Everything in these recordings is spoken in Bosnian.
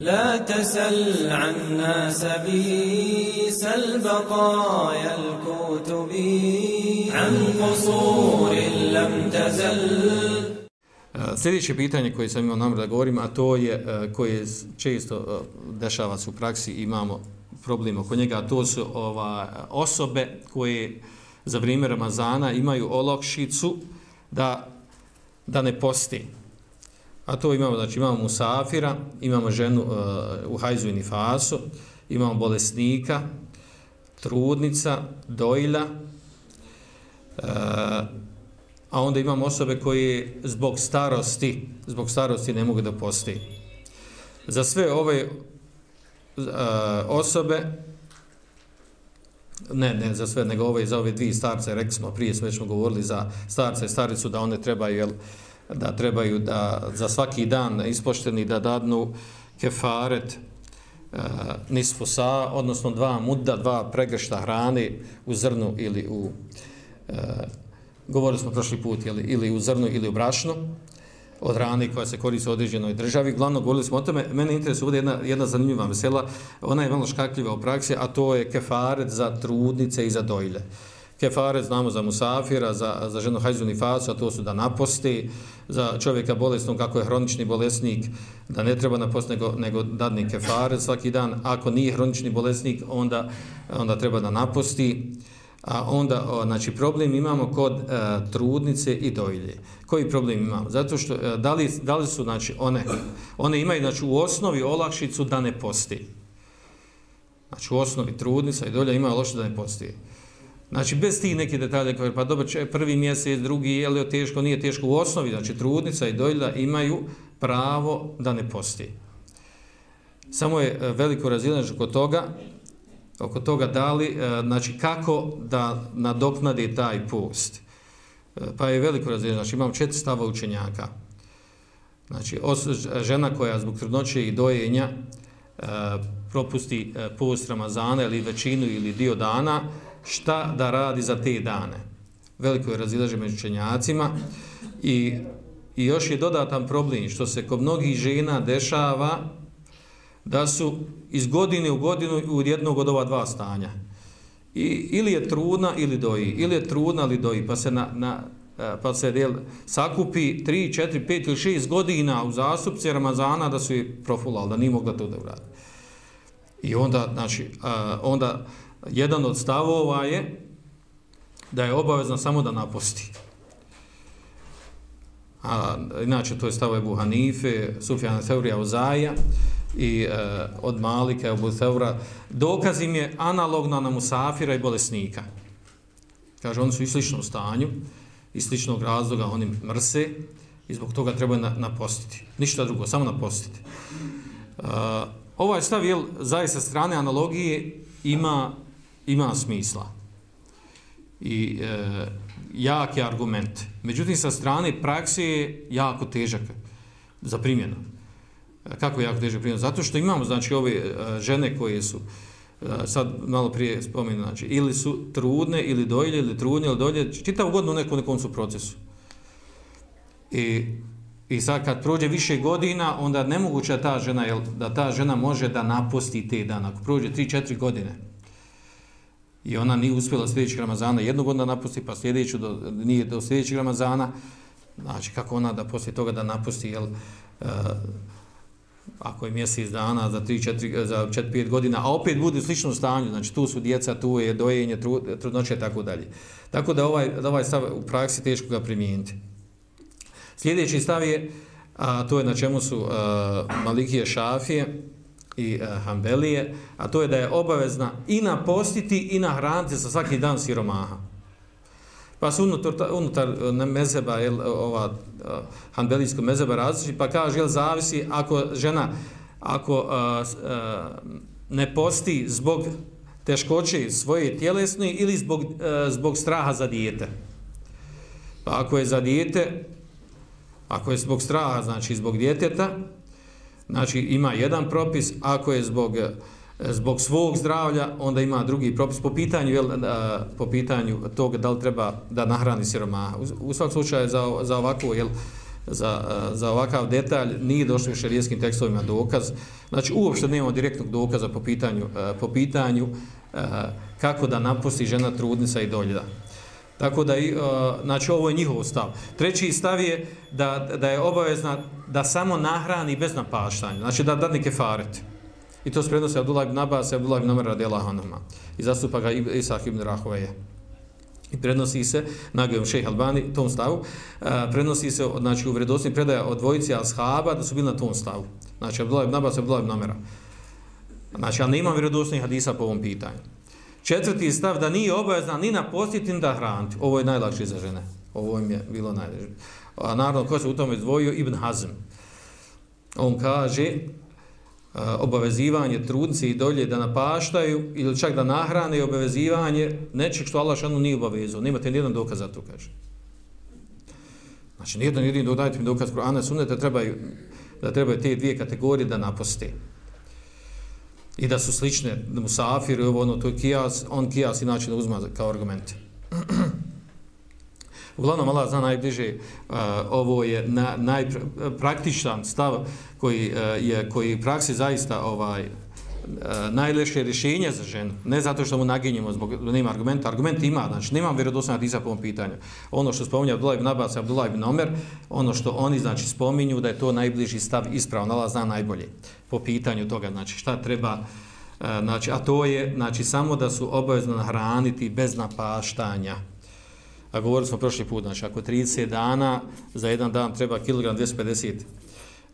لا تسل عن ناس بي سل بقايا الكتب عن قصور لم تزل Sljedeće pitanje koje sam imao namjer da govorim, a to je e, koje često e, dešava se u praksi, imamo problem oko njega, a to su ova, osobe koje za vrijeme Ramazana imaju olokšicu da, da ne posti. A to imamo, znači imamo Musafira, imamo ženu uh, u hajzu i nifasu, imamo bolesnika, trudnica, dojla, uh, e, a onda imamo osobe koje zbog starosti, zbog starosti ne mogu da posti. Za sve ove uh, osobe, ne, ne za sve, nego ove, za ove dvije starce, rekli smo, prije smo već smo govorili za starce i staricu, da one trebaju, jel, da trebaju da za svaki dan ispošteni da dadnu kefaret uh, nisfu sa, odnosno dva mudda, dva pregršta hrane u zrnu ili u uh, govorili smo prošli put ili, ili u zrnu ili u brašnu od hrane koja se koristi u određenoj državi. Glavno govorili smo o tome, mene interesuje ovdje jedna, jedna zanimljiva vesela, ona je malo škakljiva u praksi, a to je kefaret za trudnice i za dojle. Kefaret znamo za musafira, za, za ženu hajzu nifasu, a to su da naposti, za čovjeka bolesnog, kako je hronični bolesnik, da ne treba napost nego, nego dadni kefaret svaki dan. Ako nije hronični bolesnik, onda, onda treba da naposti. A onda, o, znači, problem imamo kod e, trudnice i dojlje. Koji problem imamo? Zato što, e, da, li, da li su, znači, one, one imaju, znači, u osnovi olakšicu da ne posti. Znači, u osnovi trudnica i dojlja imaju olakšicu da ne posti. Znači, bez tih nekih detalja, pa dobro, če, prvi mjesec, drugi, je li teško, nije teško u osnovi, znači, trudnica i dojlja imaju pravo da ne posti. Samo je e, veliko razilaženje oko toga, oko toga dali, li, e, znači kako da nadoknadi taj post. E, pa je veliko razlijedno, znači imam četiri stava učenjaka. Znači, os, žena koja zbog trudnoće i dojenja e, propusti post Ramazana ili većinu ili dio dana, šta da radi za te dane? Veliko je razilaženje među čenjacima i, i još je dodatan problem što se kod mnogih žena dešava da su iz godine u godinu u jednog od ova dva stanja. I, ili je trudna ili doji, ili je trudna ili doji, pa se, na, na, e, pa se del, sakupi 3, 4, 5 ili 6 godina u zastupci Ramazana da su je profulali, da nije mogla to da uradi. I onda, znači, e, onda jedan od stavova je da je obavezno samo da naposti. A, inače, to je stavo Ebu Hanife, Sufjana Teorija Ozaja, i e, od Malika Ebu Abu dokaz im je analogno na musafira i bolesnika. Kaže, oni su i sličnom stanju, i sličnog razloga oni mrse i zbog toga treba na, napostiti. Ništa drugo, samo napostiti. Uh, ovaj stav, jel, zaista strane analogije ima, ima smisla. I e, jaki argument. Međutim, sa strane prakse je jako težak za primjenu. E, kako jako težak primjenu? Zato što imamo, znači, ove e, žene koje su, e, sad malo prije spomenu, znači, ili su trudne, ili dojlje, ili trudne, ili dojlje, čitavu godinu u nekom, nekom su procesu. I, I sad kad prođe više godina, onda nemoguće da ta žena, jel, da ta žena može da naposti te dana. Ako prođe 3-4 godine, i ona nije uspjela sljedećeg Ramazana jednog godinu napusti, pa sljedeću do, nije do sljedećeg Ramazana, znači kako ona da poslije toga da napusti, jel, uh, ako je mjesec dana za 3 4 za 4 5 godina a opet bude u sličnom stanju znači tu su djeca tu je dojenje trudnoće i tako dalje. Tako da ovaj da ovaj stav u praksi teško ga primijeniti. Sljedeći stav je a to je na čemu su a, Malikije Šafije i e, Hanbelije a to je da je obavezna i na postiti i na hraniti za svaki dan siromaha Pa su unutar, unutar e, mezeba, jel, e, ova e, uh, hanbelijsko mezeba različi, pa kaže, jel, zavisi ako žena, ako a, a, ne posti zbog teškoće svoje tjelesne ili zbog, a, zbog straha za dijete. Pa ako je za dijete, ako je zbog straha, znači zbog djeteta, znači ima jedan propis, ako je zbog eh, zbog svog zdravlja, onda ima drugi propis po pitanju, jel, eh, po pitanju toga da li treba da nahrani siromaha. U, u svakom slučaju za, za ovako, jel, za, eh, za ovakav detalj nije došlo u šerijskim tekstovima dokaz. Znači, uopšte nemamo direktnog dokaza po pitanju, po pitanju kako da napusti žena trudnica i doljeda. Tako da, e, znači, ovo je njihov stav. Treći stav je da, da je obavezna da samo nahrani bez napaštanja. Znači, da dadne kefaret. I to sprednose Abdullah ibn Abbas i Abdullah ibn Amr radijallahu anhuma. I zastupa ga Isak ibn Rahoveje. I prenosi se, nagajom šejh Albani, tom stavu, a, prenosi se, znači, u vredosnim predaja od dvojici ashaba da su bili na tom stavu. Znači, Abdullah ibn Abbas i Abdullah ibn Amr. Znači, ali nema vredosnih hadisa po ovom pitanju. Četvrti stav, da nije obavezna ni na postitin da hraniti. Ovo je najlakše za žene. Ovo im je bilo najlakše. A naravno, ko se u tome izdvojio? Ibn Hazm. On kaže, e, obavezivanje trudnice i dolje da napaštaju ili čak da nahrane i obavezivanje nečeg što Allah šanu nije obavezao. Nemate nijedan dokaz za to, kaže. Znači, nijedan jedin dodajte mi dokaz Kur'ana sunneta trebaju, da trebaju te dvije kategorije da naposte. I da su slične, da mu ovo ono, to je kijas, on kijas inače ne uzma kao argument. Uglavnom, Allah zna najbliže, uh, ovo je na, najpraktičan stav koji uh, je koji praksi zaista ovaj E, uh, najleše rješenje za ženu. Ne zato što mu naginjemo zbog nema argumenta. Argument ima, znači nema vjerodostojnog hadisa po ovom pitanju. Ono što spominje Abdullah ibn Abbas i Abdullah ibn Omer, ono što oni znači spominju da je to najbliži stav ispravno, Allah zna najbolje po pitanju toga, znači šta treba e, znači a to je znači samo da su obavezno nahraniti bez napaštanja. A govorili smo prošli put, znači ako 30 dana, za jedan dan treba kilogram 250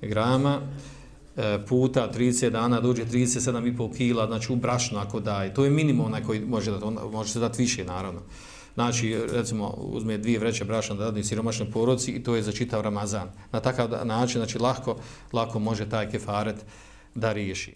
grama, E, puta 30 dana dođe 37,5 kila, znači u brašnu ako daje. To je minimum na koji može, da, može se dati više, naravno. Znači, recimo, uzme dvije vreće brašna da dadne siromašnoj poroci i to je za čitav Ramazan. Na takav način, znači, lahko, lako može taj kefaret da riješi.